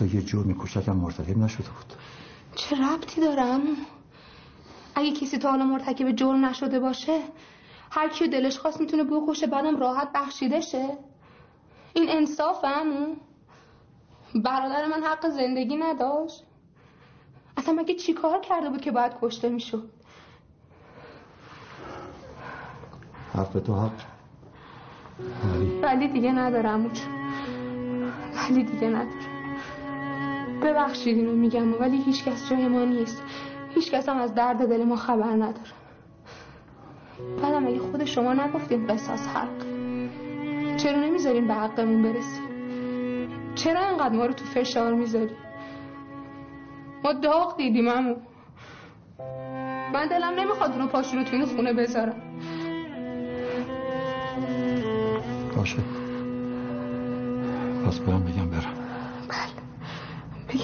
حتی یه جرمی کوچکم مرتکب نشده بود. چه ربطی دارم؟ اگه کسی تا حالا مرتکب جرم نشده باشه هر کی دلش خواست می‌تونه بکشه بعدم راحت بخشیده شه. این انصاف همون برادر من حق زندگی نداشت. اصلا مگه چی کار کرده بود که باید کشته می‌شد؟ حرف تو حق. ولی دیگه ندارم ولی دیگه ندارم ببخشید اینو میگم ولی هیچ کس جای ما نیست. هیچ کس هم از درد دل ما خبر نداره. بعدم اگه خود شما نگفتین قصاص حق. چرا نمی‌ذارین به حقمون برسیم؟ چرا انقدر ما رو تو فشار می‌ذاری ما داغ دیدیم امو من دلم نمی‌خواد رو پاشو رو تو این خونه بذارم. باشه. پس برم بگم برم. اینا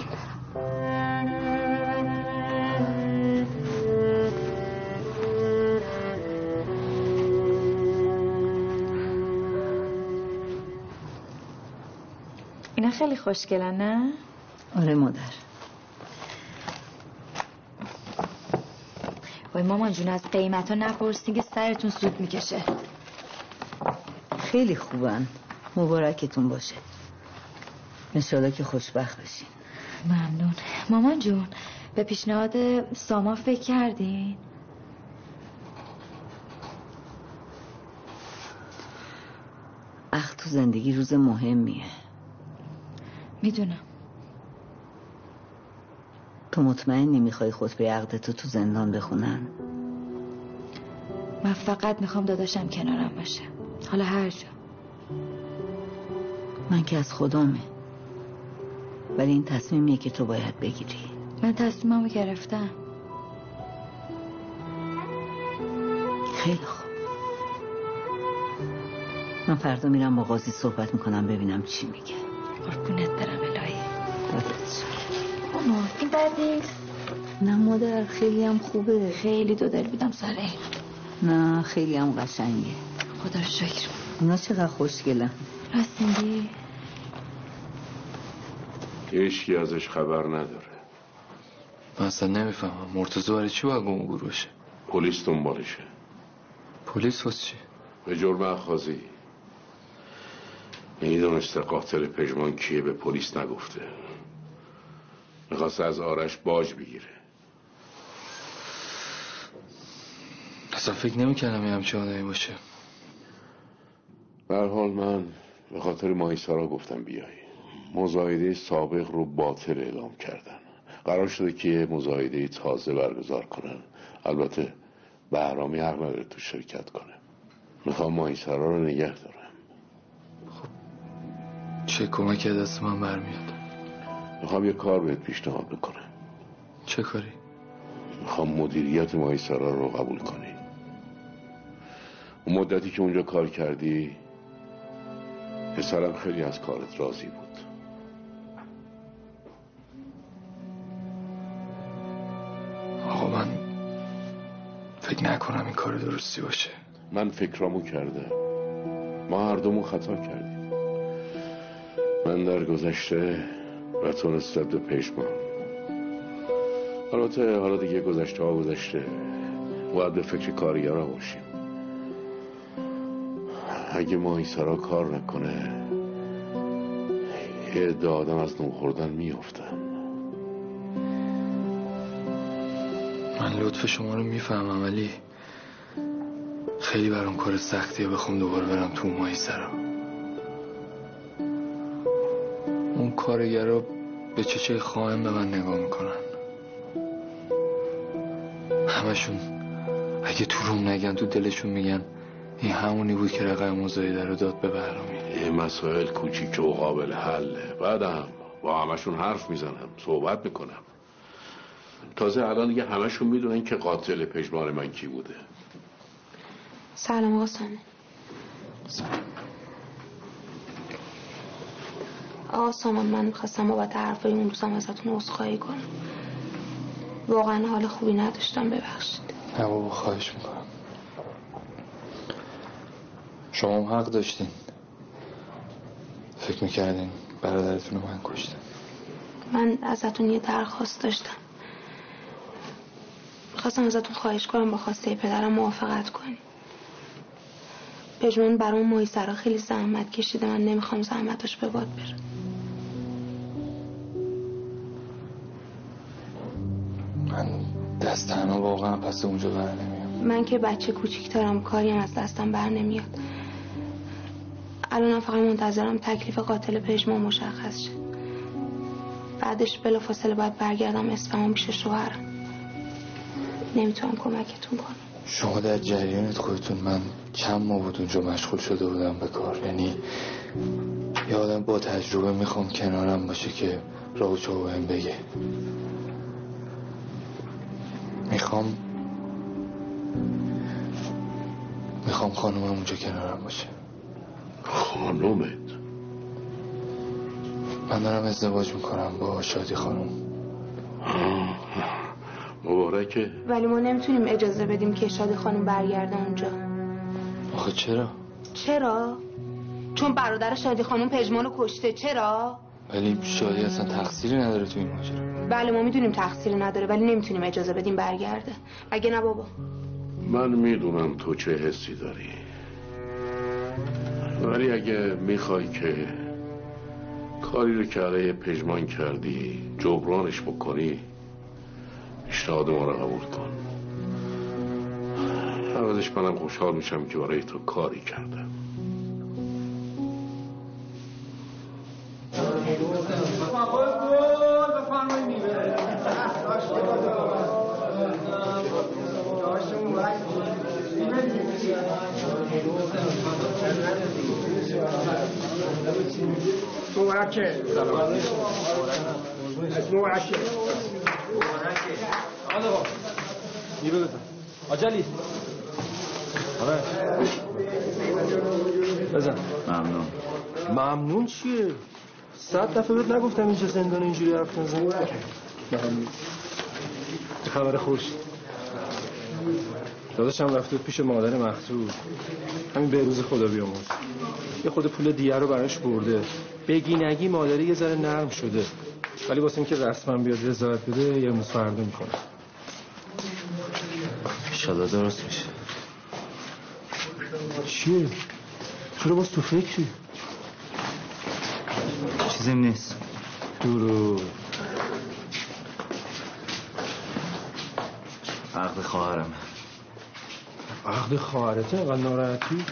خیلی خوشگلن نه؟ آره مادر. وای مامان جون از قیمت ها نپرسین که سرتون سود می‌کشه. خیلی خوبن. مبارکتون باشه. انشالله که خوشبخت بشین ممنون. مامان جون به پیشنهاد ساما فکر کردین؟ اخ تو زندگی روز مهمیه. می‌دونم. تو مطمئنی می‌خوای خطبه عقدتو تو زندان بخونن؟ من فقط می‌خوام داداشم کنارم باشه. حالا هر جا. من که از خدامه ولی این تصمیمیه که تو باید بگیری. من تصمیممو گرفتم. خیلی خوب. من فردا میرم با قاضی صحبت می‌کنم ببینم چی میگه. قربونت برم الهی. ماما این بد نیست. نه مادر خیلی هم خوبه. خیلی دو دل بودم سر نه خیلی هم قشنگه. خدا رو شکر. اونا چقدر خوشگلن. راست میگی هیچکی ازش خبر نداره. من اصلا نمی‌فهمم. مرتضی برای چی باید گم باشه؟ پلیس دنبالشه. پلیس واسه چی؟ به جرم اخازی می‌دونسته قاتل پژمان کیه به پلیس نگفته. می‌خواست از آرش باج بگیره. اصلا فکر نمی‌کردم یه همچه آدمی باشه. حال من به خاطر ماهیسارا گفتم بیای. مزایده سابق رو باطل اعلام کردن. قرار شده که مزایده تازه برگزار کنن. البته بهرامی حق نداره تو شرکت کنه. می‌خوام ماهیسرا رو نگه دارم. خب. چه کمک دست من برمیاد؟ می‌خوام یه کار بهت پیشنهاد بکنم. چه کاری؟ می‌خوام مدیریت مایسرا رو قبول کنی. اون مدتی که اونجا کار کردی پسرم خیلی از کارت راضی بود. فکر نکنم این کار درستی باشه. من فکرامو کردم. ما هر دومون خطا کردیم. من در گذشته و تو نسبت به پیشمان البته حالا دیگه گذشته ها گذشته. باید به فکر کارگرها باشیم. اگه ما سرا کار نکنه یه عده آدم از نون خوردن میافتن. لطف شما رو می‌فهمم ولی خیلی برام کار سختیه بخوام دوباره برم تو ماهی سرا اون کارگرا به چه خواهم به من نگاه می‌کنن. همشون اگه تو روم نگن تو دلشون میگن این همونی بود که رقم مزایده رو داد به برنامه. یه مسائل کوچیک و قابل حله. بعدم با همشون حرف می‌زنم صحبت می‌کنم. تازه الان دیگه همشون می‌دونن که قاتل پژمان من کی بوده. سلام آقا سامان آقا سامان من می‌خواستم بابت حرفای اون روزم ازتون عذرخواهی کنم. واقعا حال خوبی نداشتم ببخشید. نه بابا خواهش می‌کنم. شما هم حق داشتین. فکر می‌کردین برادرتون رو من کشتم. من ازتون یه درخواست داشتم. خواستم ازتون خواهش کنم با خواسته پدرم موافقت کنی. پژمان برام مایسرا خیلی زحمت کشیده. من نمی‌خوام زحمتش به باد بره. من دست تنها واقعا پس اونجا بر نمیام. من که بچه کوچیک دارم کاریم از دستم بر نمیاد. الانم فقط منتظرم تکلیف قاتل پژمان مشخص شه. بعدش بلافاصله باید برگردم اصفهان پیش شوهرم. نمی‌تونم کمکتون کنم. شما در جریانت خودتون من چند ماه بود اونجا مشغول شده بودم به کار. یعنی یه آدم با تجربه می‌خوام کنارم باشه که راه و بهم بگه. می‌خوام می‌خوام خانومم اونجا کنارم باشه. خانومت؟ من دارم ازدواج می‌کنم با شادی خانم مبارکه. ولی ما نمی‌تونیم اجازه بدیم که شادی خانم برگرده اونجا. آخه چرا؟ چرا؟ چون برادر شادی خانم پژمانو کشته. چرا؟ ولی شادی اصلا تقصیری نداره تو این ماجرا. بله ما می‌دونیم تقصیری نداره ولی نمی‌تونیم اجازه بدیم برگرده. اگه نه بابا؟ من می‌دونم تو چه حسی داری. ولی اگه می‌خوای که کاری رو که علیه پژمان کردی جبرانش بکنی پیشنهاد ما رو قبول کن. عوضش منم خوشحال میشم که برای تو کاری کردم. مبارکه. مبارکه. نیرو بزن آجلی آره بزن ممنون ممنون چیه صد دفعه بهت نگفتم اینجا زندان اینجوری حرف نزنی ممنون خبر خوش داداشم رفته پیش مادر مخصوص همین به روز خدا بیامرز یه خود پول دیگه رو براش برده بگی نگی مادری یه ذره نرم شده ولی واسه اینکه رسما بیاد رضایت بده یه روز فردا می‌کنه انشالله درست میشه. چیه؟ چرا باز تو فکری؟ چیزیم نیست. درو. عقد خواهرم. عقد خواهرته؟ اینقدر ناراحتی؟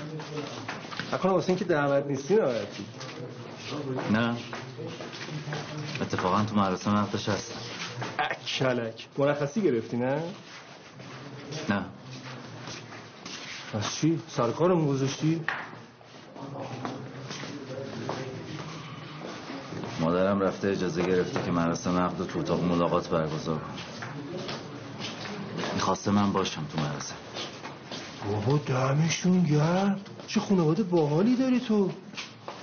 نکنه واسه اینکه دعوت نیستی ناراحتی؟ نه. اتفاقا تو مراسم عقدش هست. اکلک. مرخصی گرفتی؟ نه؟ از چی؟ سرکارمون گذاشتی؟ مادر مادرم رفته اجازه گرفته که مراسم عقد تو اتاق ملاقات برگزار کنه. می‌خواسته من باشم تو مراسم. بابا دمشون گرم. چه خانواده باحالی داری تو؟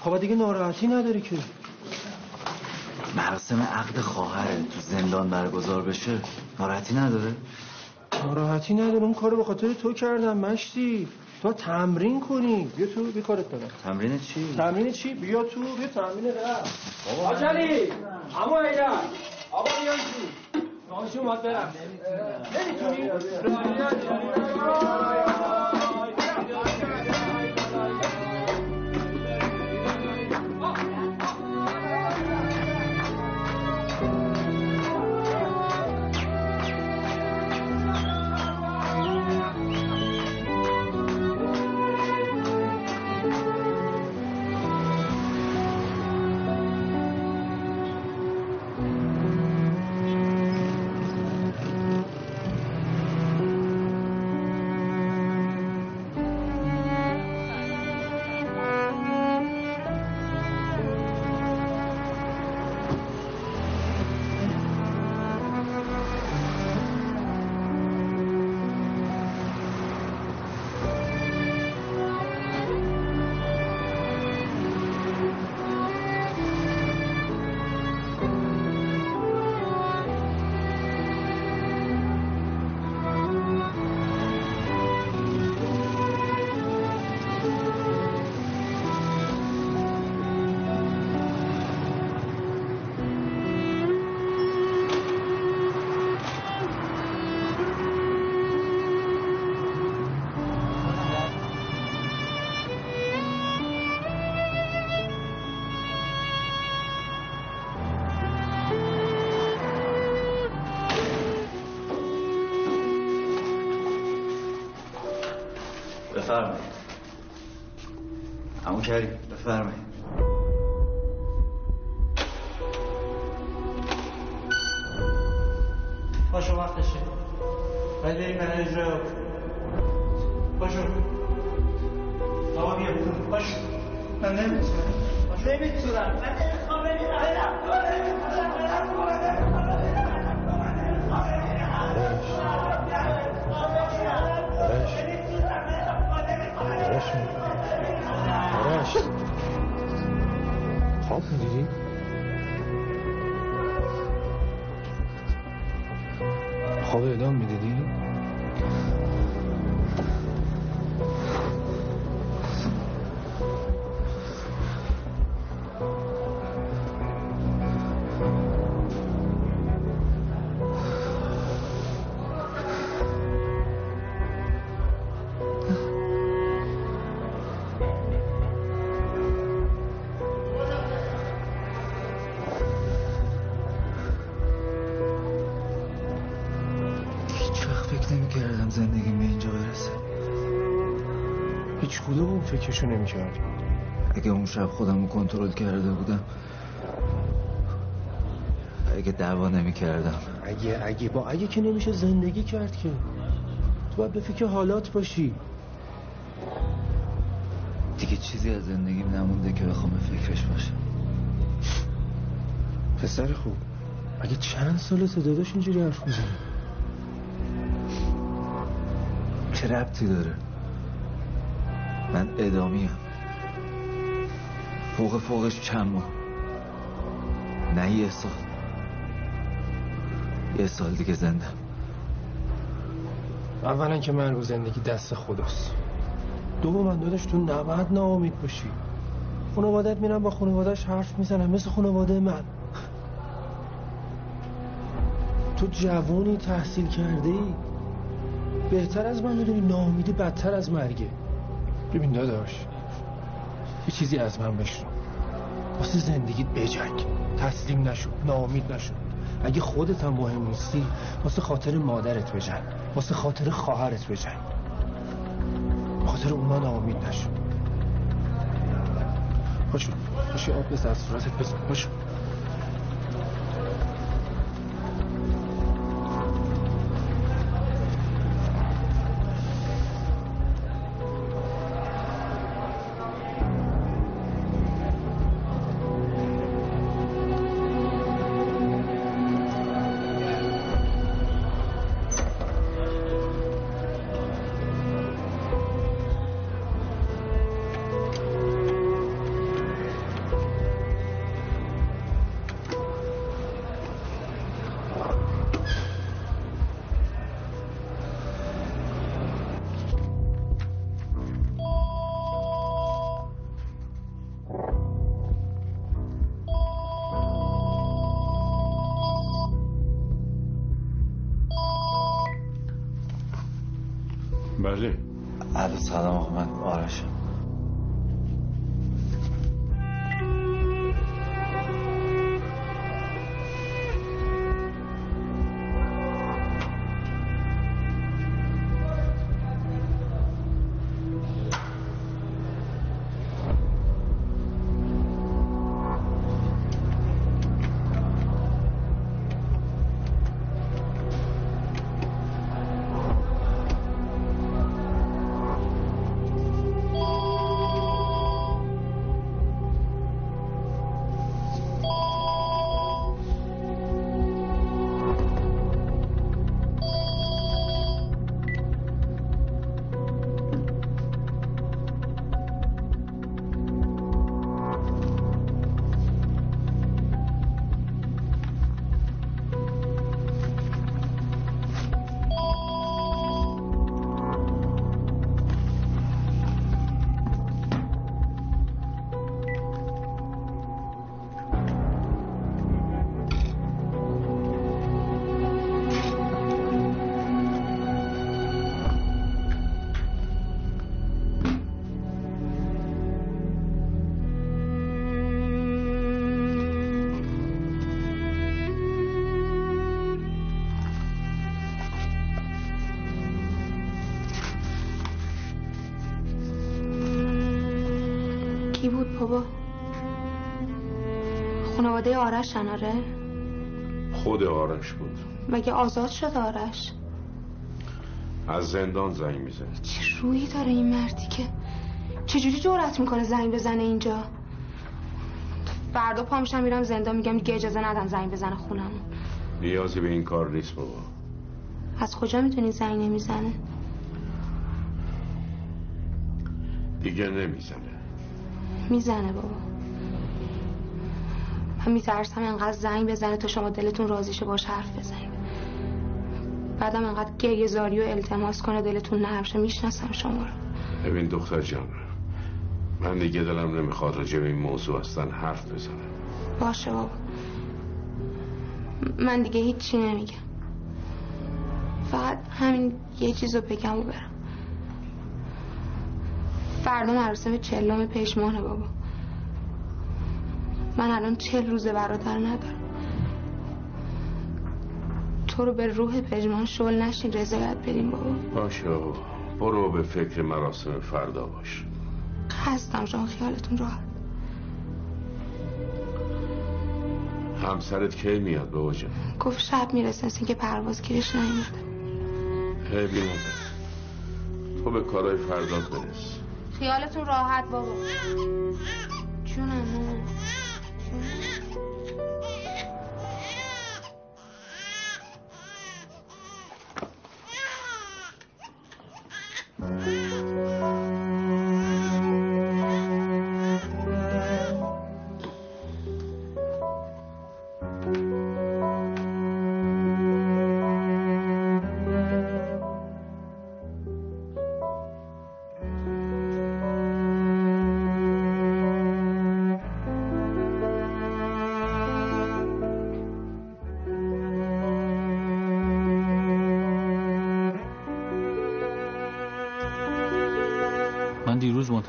خب دیگه ناراحتی نداری که. مراسم عقد خواهره. تو زندان برگزار بشه ناراحتی نداره؟ ناراحتی نداره. اون کارو به خاطر تو کردم مشتی. تو تمرین کنی. بیا تو بیا کارت دارم. تمرین چی؟ تمرین چی؟ بیا تو بیا تمرین رفت. آجلی اما ایدن آقا بیان تو. برم. نمی‌تونی؟ بفرمایید. همون کریم بفرمایید. پاشو وقتشه. باید بریم برای اجرای پاشو آقا بیا. پاشو من نمی‌تونم. نمی‌تونم. من نمی‌خوام. بریم آرش آرش خواب می‌دیدی؟ خواب اعدام می‌دیدی؟ هیچ کدوم اون فکرشو نمی‌کردی اگه اون شب خودم رو کنترل کرده بودم اگه دعوا نمی کردم اگه اگه با اگه که نمیشه زندگی کرد که. تو باید به فکر حالات باشی. دیگه چیزی از زندگیم نمونده که بخوام به فکرش باشم. پسر خوب اگه چند سال داداش اینجوری حرف می‌زنی چه ربطی داره؟ من ادامیم. فوق فوقش چند ماه؟ نه یه سال. یه سال دیگه زنده. اولا که من رو زندگی دست خداست. دوم داداش تو نباید ناامید باشی. خانوادت میرن با خانوادهش حرف می‌زنن مثل خانواده من. تو جوانی تحصیل کرده ای بهتر از من می‌دونی ناامیدی بدتر از مرگه. ببین داداش یه چیزی از من بشنو. واسه زندگیت بجنگ. تسلیم نشو ناامید نشو. اگه خودت هم مهم نیستی واسه خاطر مادرت بجنگ. واسه خاطر خواهرت بجنگ. خاطر اونا ناامید نشو. باشو باشو آب از صورتت بزن باشو estado آرش آره؟ خود آرش بود. مگه آزاد شد آرش؟ از زندان زنگ می‌زنه. چه رویی داره این مردی که چجوری جرأت می‌کنه زنگ بزنه اینجا؟ فردا پا میشم میرم زندان میگم دیگه اجازه ندن زنگ بزنه خونمون. نیازی به این کار نیست بابا. از کجا می‌تونی زنگ نمی‌زنه؟ دیگه نمی‌زنه. می‌زنه بابا. من میترسم انقدر زنگ بزنه تا شما دلتون راضیشه باش حرف بزنید. بعدم انقدر گریه زاری و التماس کنه دلتون نرم شه می‌شناسم شما رو. ببین دختر جان من دیگه دلم نمی‌خواد راجع به این موضوع اصلا حرف بزنم. باشه بابا. من دیگه هیچی نمیگم. فقط همین یه چیز رو بگم و برم. فردا مراسم چلم پیشمانه بابا. من الان چل روزه برادر ندارم. تو رو به روح پژمان شل نشین رضایت بدیم بابا. باشه. برو به فکر مراسم فردا باش. هستم شما خیالتون راحت. همسرت کی میاد بابا جان؟ گفت شب می‌رسه مثل که پرواز گیرش نیومده. خیلی نداره تو به کارهای فردات برس. خیالتون راحت بابا. جونم مامان.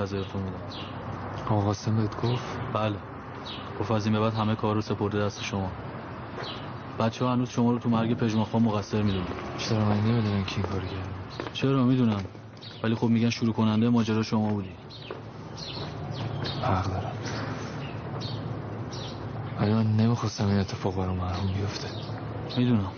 منتظرتون بودم. آقا قاسم بهت گفت؟ بله. گفت از این به بعد همه کار رو سپرده دست شما. بچه ها هنوز شما رو تو مرگ پژمان خان مقصر می‌دونن چرا من نمی‌دونم کی کار کرد چرا می‌دونم. ولی خب میگن شروع کننده ماجرا شما بودی. حق دارم. ولی من نمی‌خواستم این اتفاق برای مرحوم بیفته. می‌دونم.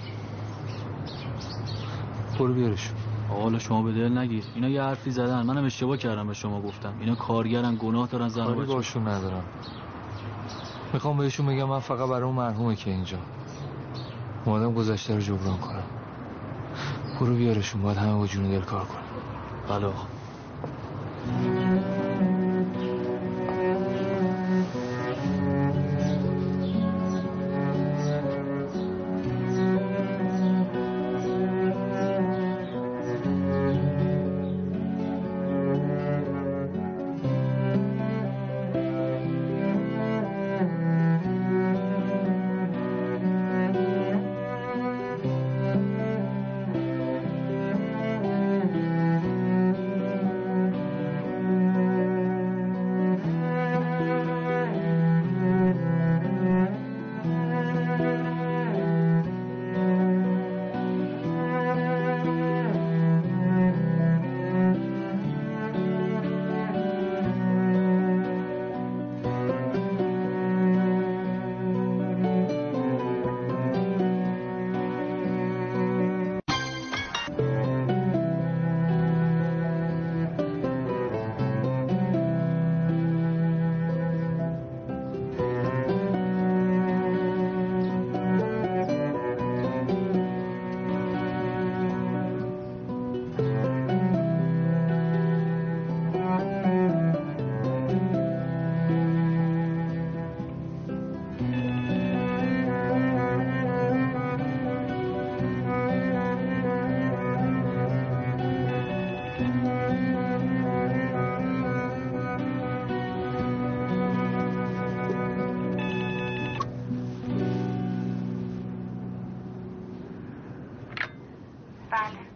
برو بیارشون حالا شما به دل نگیر. اینا یه حرفی زدن. منم اشتباه کردم به شما گفتم. اینا کارگرن گناه دارن زن کاری باشون ندارم. می‌خوام بهشون بگم من فقط برای اون مرحومه که اینجا. اومدم گذشته رو جبران کنم. برو بیارشون باید همه با جون دل کار کنم بله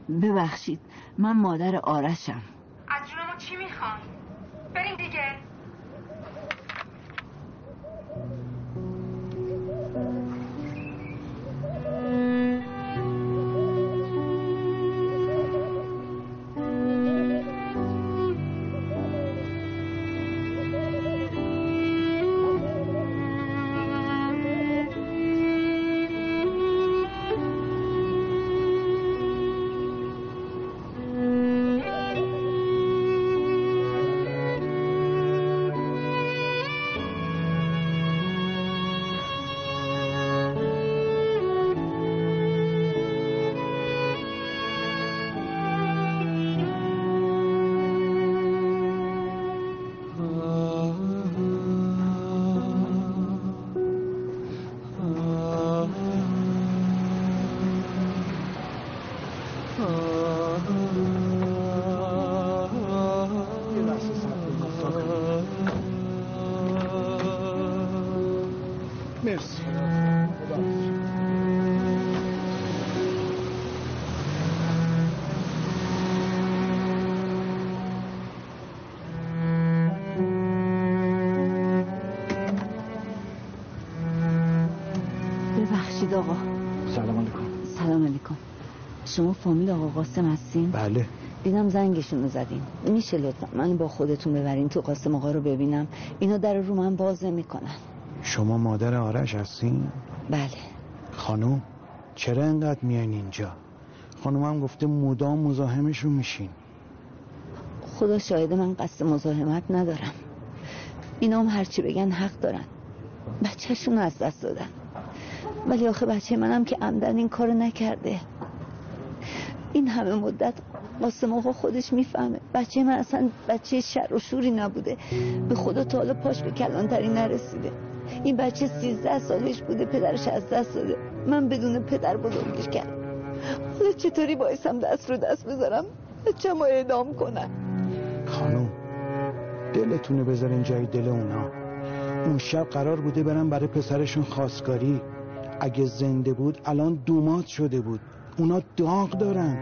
ببخشید من مادر آرشم. مرسی. ببخشید آقا. سلام علیکم. سلام علیکم. شما فامیل آقا قاسم هستین؟ بله. دیدم زنگشون رو زدین. میشه لطفا من با خودتون ببرین تو قاسم آقا رو ببینم. اینا در رو من باز می‌کنن. شما مادر آرش هستین؟ بله. خانم چرا انقدر میان اینجا؟ خانم هم گفته مدام مزاحمشون میشین. خدا شاهد من قصد مزاحمت ندارم. اینا هم هرچی بگن حق دارن. بچهشون از دست دادن. ولی آخه بچه منم که عمدن این کارو نکرده. این همه مدت قاسم آقا خودش می‌فهمه. بچه من اصلا بچه شر و شوری نبوده. به خدا تا حالا پاش به کلانتری نرسیده. این بچه سیزده سالش بوده پدرش از دست داده من بدون پدر بزرگش کردم حالا چطوری بایستم دست رو دست بذارم؟ بچه ما اعدام کنن خانم دلتونه بذارین جای دل اونا. اون شب قرار بوده برن برای پسرشون خواستگاری. اگه زنده بود الان دومات شده بود. اونا داغ دارن.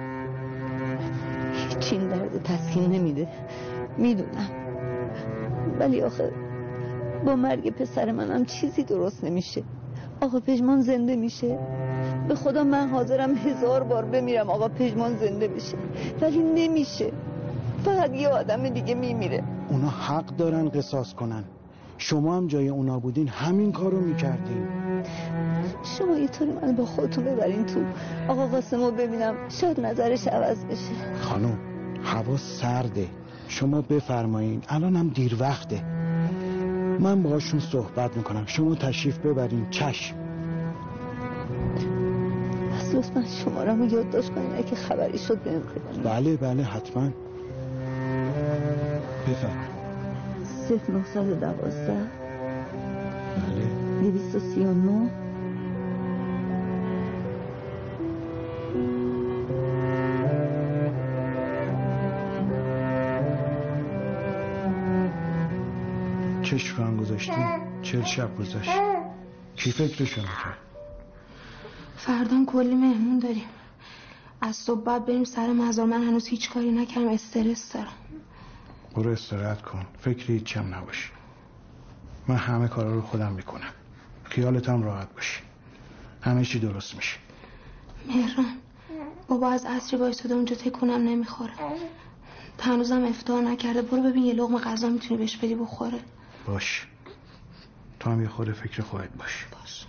هیچ این درد تسکین نمیده. می‌دونم. ولی آخه با مرگ پسر منم چیزی درست نمیشه. آقا پژمان زنده میشه. به خدا من حاضرم هزار بار بمیرم آقا پژمان زنده بشه. ولی نمیشه. فقط یه آدم دیگه میمیره. اونا حق دارن قصاص کنن. شما هم جای اونا بودین همین کارو می‌کردین. شما یه طوری من با خودتون ببرین تو. آقا قاسم رو ببینم. شاید نظرش عوض بشه. خانم هوا سرده. شما بفرمایین. الان هم دیر وقته. من باهاشون صحبت می‌کنم. شما تشریف ببرین. چشم. پس لطفا شمارم رو یادداشت کنین اگه خبری شد بهم بله بله حتما. بفرم صفر نهصد و دوازده. بله. دویست و سی و نو چشم رو هم گذاشتین چل شب گذاشت؟ کی فکرشو می‌کرد؟ فردان کلی مهمون داریم. از صبح باید بریم سر مزار. من هنوز هیچ کاری نکردم. استرس دارم. برو استراحت کن. فکر هیچم نباش من همه کارا رو خودم می‌کنم. خیالت هم راحت باشه همه چی درست میشه. مهران بابا از عصری وایستاده اونجا تکونم نمی‌خوره. هنوزم افطار نکرده. برو ببین یه لقمه غذا می‌تونی بهش بدی بخوره. باش. تو هم یه خود فکر خودت باش. باش.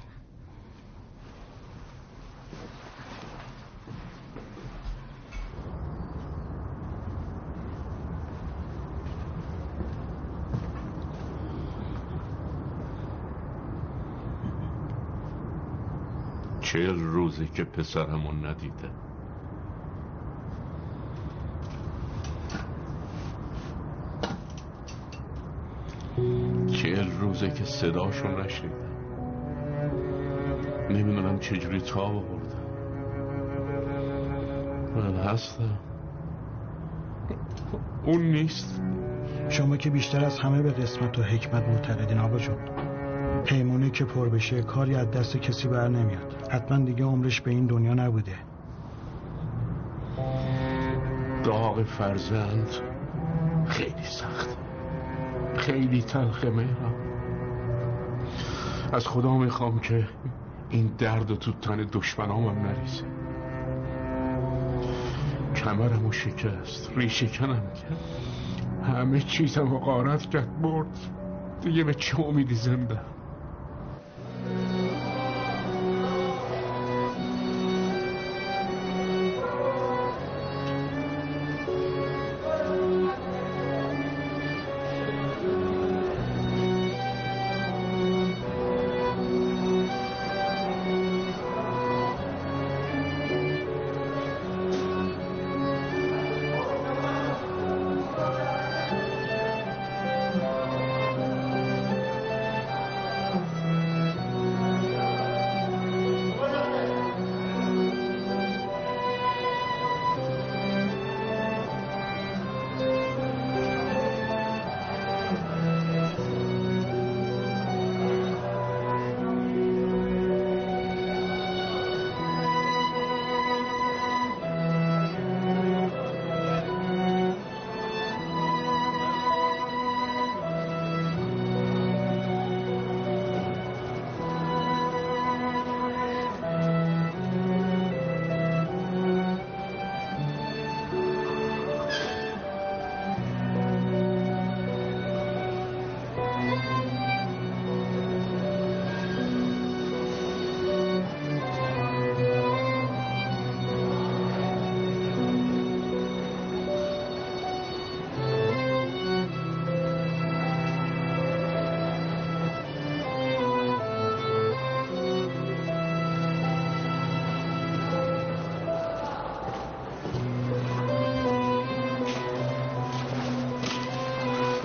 چهل روزه که پسرمون ندیده چهل روزه که صداشون نشنیدم. نمی‌دونم چجوری تا آوردم. من هستم. اون نیست. شما که بیشتر از همه به قسمت و حکمت معتقدین آقا جون. پیمونه که پر بشه کاری از دست کسی بر نمیاد. حتما دیگه عمرش به این دنیا نبوده. داغ فرزند خیلی سخت. خیلی تلخه مهرم از خدا می‌خوام که این درد تو تن دشمنامم نریزه. کمرم و شکست ریشه کنم کرد همه چیزم رو غارت کرد برد. دیگه به چه امیدی زنده؟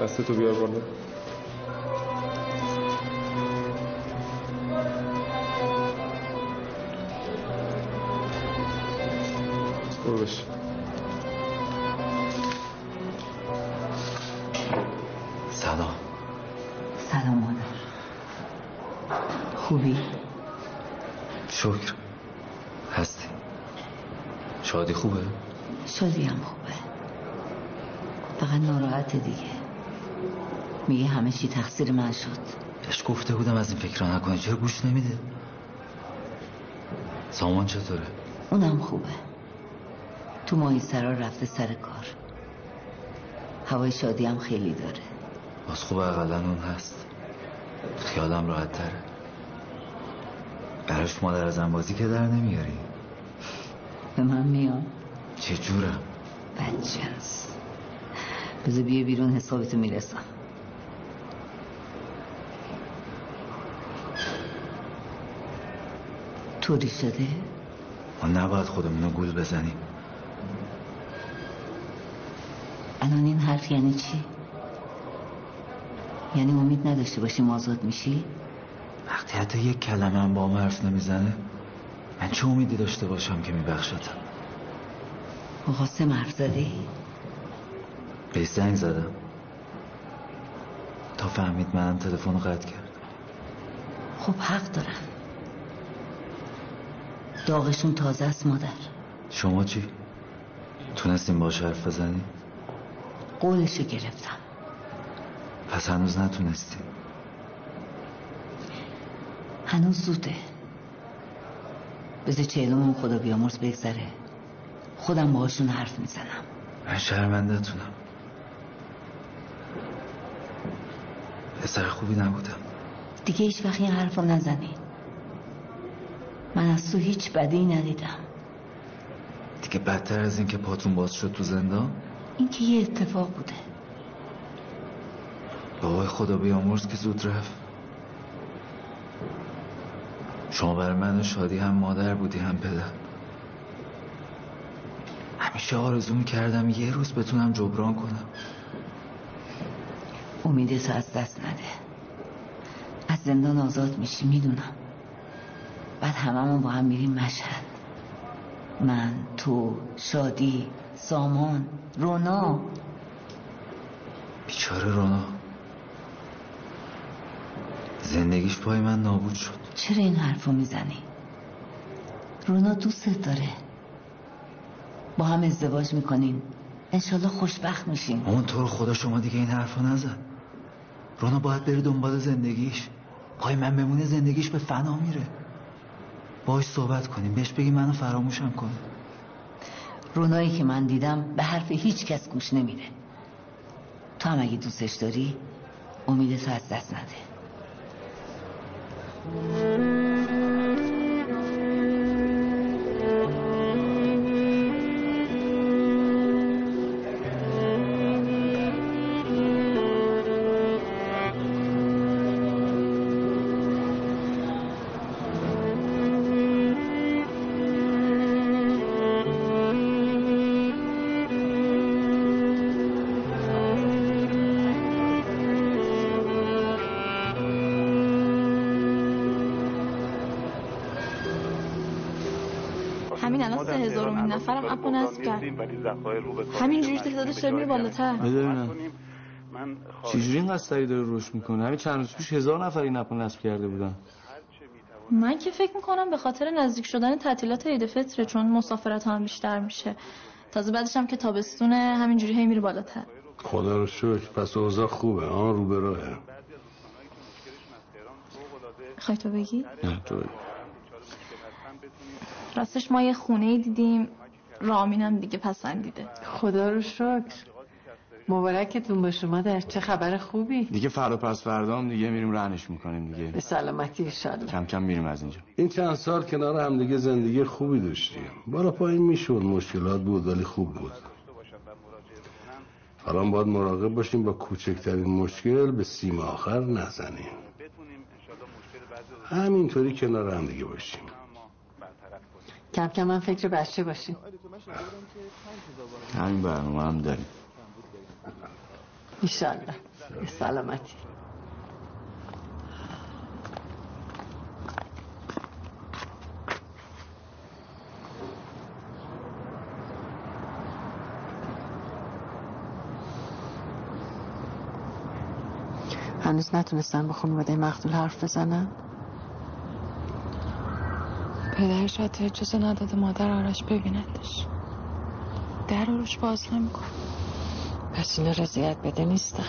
دستتو بیار بالا چی تقصیر من شد. بهش گفته بودم از این فکر نکنه چرا گوش نمیده؟ سامان چطوره؟ اونم خوبه. تو ماهی سرا رفته سر کار. هوای شادی هم خیلی داره. باز خوب اقلا اون هست. خیالم راحت تره براش مادر از بازی که در نمیاری. به من میان چه جورم؟ بدجنس بذار بیا بیرون حسابتو می‌رسم. طوری شده ما نباید خودمونو گول بزنیم الان این حرف یعنی چی؟ یعنی امید نداشته باشیم آزاد میشی؟ وقتی حتی یک کلمه هم با هم حرف نمی‌زنه من چه امیدی داشته باشم که میبخشتم با قاسم حرف زدی؟ به زنگ زدم تا فهمید منم تلفن رو قطع کرد خب حق دارم داغشون تازه است مادر. شما چی؟ تونستیم باش حرف بزنی؟ قولشو گرفتم. پس هنوز نتونستی هنوز زوده. بذار چهلومم خدا بیامرز بگذره. خودم باهاشون حرف می‌زنم. من شرمنده تونم پسر خوبی نبودم دیگه هیچ وقت این حرف رو نزنی من از تو هیچ بدی ندیدم. دیگه بدتر از این که پاتون باز شد تو زندان؟ این که یه اتفاق بوده. بابای خدا بیامرز که زود رفت. شما برای من و شادی هم مادر بودی هم پدر. همیشه آرزو می‌کردم یه روز بتونم جبران کنم. امیدتو از دست نده. از زندان آزاد میشی می‌دونم. بعد هممون با هم میریم مشهد. من تو شادی سامان رونا. بیچاره رونا. زندگیش پای من نابود شد. چرا این حرفو می‌زنی؟ رونا دوستت داره. با هم ازدواج می‌کنین انشالله خوشبخت میشین اون تو رو خدا شما دیگه این حرفا نزن. رونا باید بره دنبال زندگیش. پای من بمونه زندگیش به فنا میره. باش صحبت کنیم. بهش بگی منو فراموشم کن رونایی که من دیدم به حرف هیچ کس گوش نمیده. تو هم اگه دوستش داری امیدتو از دست نده. سه هزارمین نفرم اپو نصب کرد. همینجوری تعدادش داره میره بالاتر. ببینم چجوری اینقدر سریع داره رشد می‌کنه؟ همین چند روز پیش هزار نفر این اپو نصب کرده بودن. من که فکر می‌کنم به خاطر نزدیک شدن تعطیلات عید فطره چون مسافرت هم بیشتر میشه. تازه بعدش هم که تابستونه همینجوری هی میره بالاتر. خدا رو شکر پس اوضاع خوبه آن رو به راهه. می‌خوای تو بگی؟ نه تو بگو. راستش ما یه خونه دیدیم. رامینم دیگه پسندیده. خدا رو شکر. مبارکتون باشه مادر چه خبر خوبی؟ دیگه فردا پس فردا هم دیگه میریم رهنش می‌کنیم دیگه. به سلامتی ایشالله کم کم میریم از اینجا. این چند سال کنار هم دیگه زندگی خوبی داشتیم. بالا پایین می‌شد مشکلات بود ولی خوب بود. حالا باید مراقب باشیم با کوچکترین مشکل به سیم آخر نزنیم. همینطوری کنار هم دیگه باشیم. کم کم من فکر بچه باشیم. همین برنامه هم داریم. ایشالله سلامتی. هنوز نتونستن با خانواده مقتول حرف بزنن پدرش حتی اجازه نداده مادر آرش ببیندش. در رو روش باز نمیکن پس اینا رضایت بده نیستن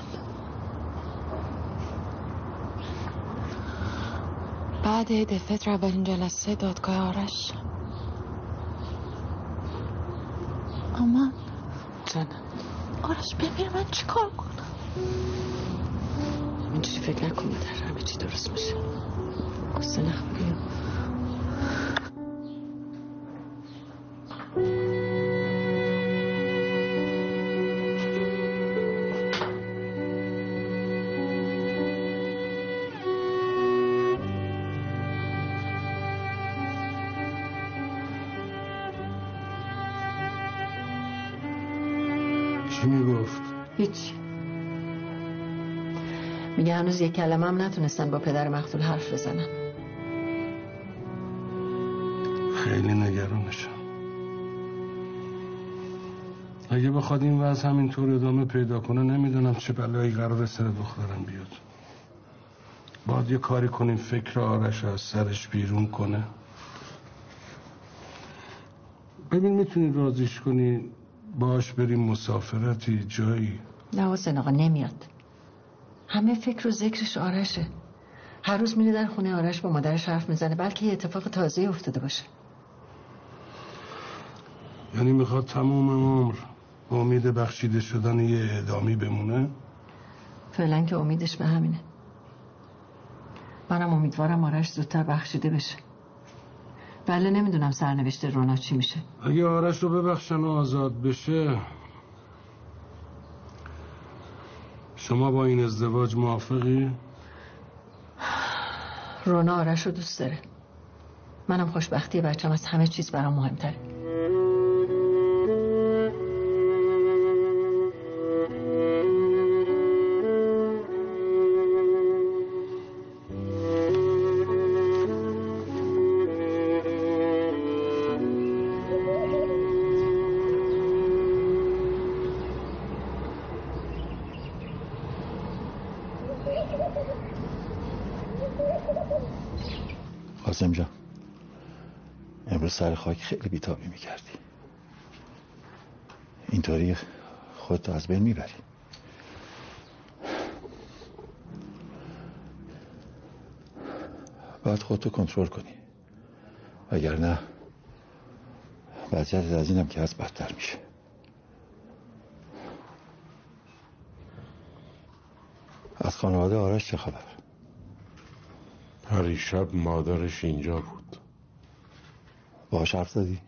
بعد عید فطر اولین جلسه دادگاه آرش. اما جانم. آرش بمیر من چیکار کنم؟ اینجوری فکر نکن مادر همه چی درست میشه. قصه نخوریم یک کلمه هم نتونستن با پدر مقتول حرف بزنن خیلی نگرانشم. اگه بخواد این وضع همینطور ادامه پیدا کنه نمی‌دونم چه بلایی قرار سر دخترم بیاد. باید یه کاری کنیم فکر آرش از سرش بیرون کنه. ببین می‌تونی رازیش کنی باش بریم مسافرتی جایی. نه حسین آقا نمیاد. همه فکر و ذکرش آرشه. هر روز میره در خونه آرش با مادرش حرف می‌زنه بلکه یه اتفاق تازه افتاده باشه. یعنی می‌خواد تمام عمر با امید بخشیده شدن یه اعدامی بمونه؟ فعلا که امیدش به همینه. منم امیدوارم آرش زودتر بخشیده بشه. بله نمی‌دونم سرنوشت رونا چی میشه. اگه آرش رو ببخشن و آزاد بشه شما با این ازدواج موافقی؟ رونا آرش رو دوست داره منم خوشبختی بچم از همه چیز برام مهمتره قاسم جان امروز سر خاک خیلی بیتابی می‌کردی. اینطوری خودتو از بین می‌بری. باید خودتو کنترل کنی. وگرنه وضعیت از اینم که از بدتر میشه. از خانواده آرش چه خبر؟ پریشب مادرش اینجا بود. باهاش حرف زدی؟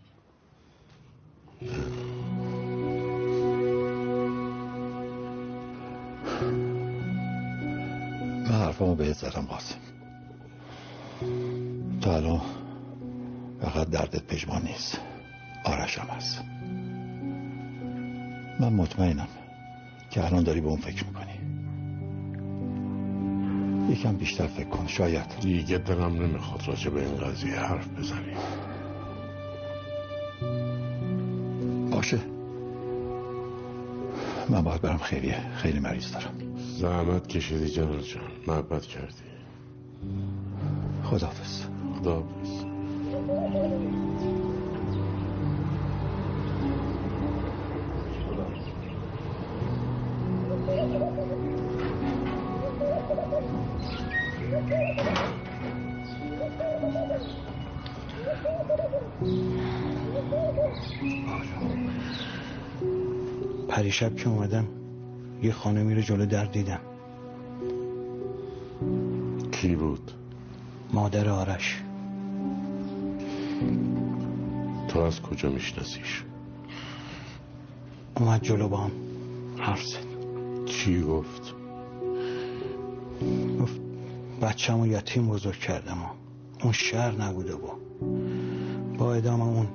من حرفامو بهت زدم قاسم. تا الان فقط دردت پژمان نیست. آرشم هست. من مطمئنم که الان داری به اون فکر یکم بیشتر فکر کن شاید. دیگه دلم نمی‌خواد راجع به این قضیه حرف بزنیم باشه. من باید برم خیریه. خیلی مریض دارم. زحمت کشیدی جلال جان. محبت کردی. خداحافظ. پریشب که اومدم یه خانمی رو جلو در دیدم کی بود؟ مادر آرش تو از کجا میشناسیش؟ اومد جلو با هم حرف زد چی گفت؟ گفت بچم و یتیم بزرگ کردم و اون شهر نبوده با با ادامه اون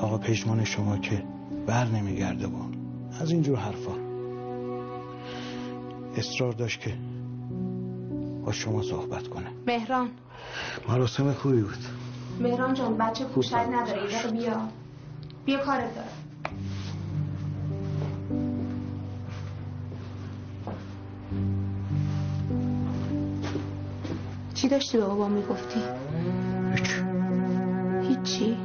آقا پژمان شما که بر نمیگرده با از اینجور حرفا. اصرار داشت که با شما صحبت کنه. مهران. مراسم خوبی بود. مهران جان بچه پوشک نداره یه بیا. بیا کارت داره. چی داشتی به بابا می‌گفتی؟ هیچی.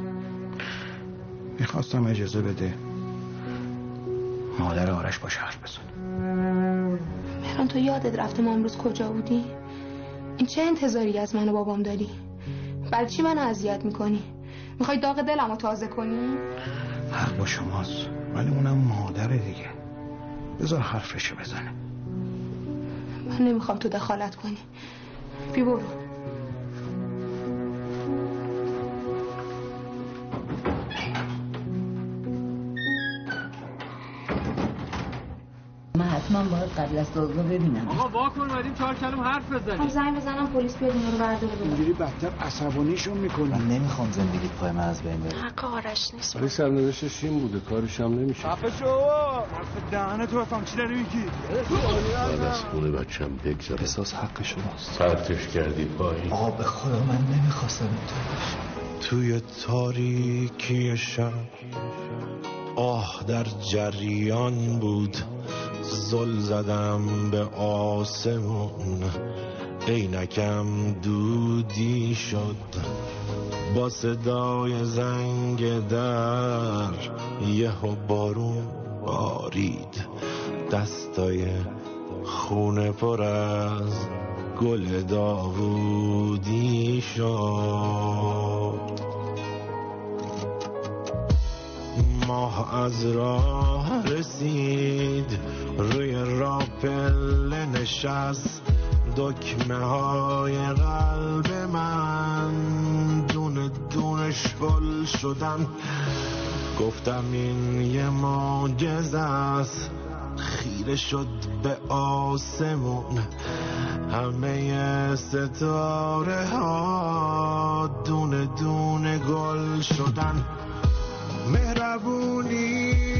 می‌خواستم اجازه بده مادر آرش باشه حرف بزن مهران تو یادت رفته ما امروز کجا بودی؟ این چه انتظاری از من و بابام داری؟ برای چی منو اذیت می‌کنی؟ می‌خوای داغ دلمو تازه کنی؟ حق با شماست ولی اونم مادره دیگه بذار حرفشو بزنه من نمی‌خوام تو دخالت کنی بی برو حتما باید قبل از دادگاه ببینم. آقا واکن اومدیم چهار کلم حرف بزنیم. خب زنگ بزنم پلیس بیاد اینا رو برداره. اینجوری بدتر عصبانیشون می‌کنی من نمی‌خوام زندگی پای من از بین بره. حق آرش نیست. ولی سرنوشتش این بوده کارش هم نمیشه. خفه شو. حرف دهنه تو بفهم چی داری میگی؟ بعد از خونه بچم بگذارم قصاص حق شماست. پرتش کردی پایین. آقا به خدا من نمی‌خواستم توی تاریکی شب آه در جریان بود. زل زدم به آسمون. عینکم دودی شد. با صدای زنگ در یهو بارون بارید. دستای خونه پر از گل داوودی شد. ماه از راه رسید. روی راپل نشست. دکمه های قلب من دونه دونه شل شدن. گفتم این یه معجزه است. خیره شد به آسمون. همه ستاره ها دونه دونه گل شدن. مهربونی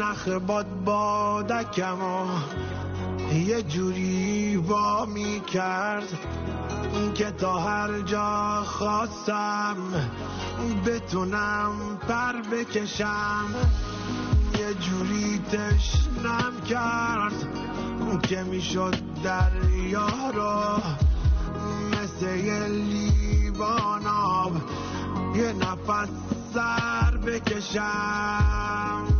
نخ باد بادکم و یه جوری وا می کرد که تا هر جا خواستم بتونم پر بکشم. یه جوری تشنم کرد که می‌شد دریا رو مثل یه لیوان آب یه نفس سر بکشم.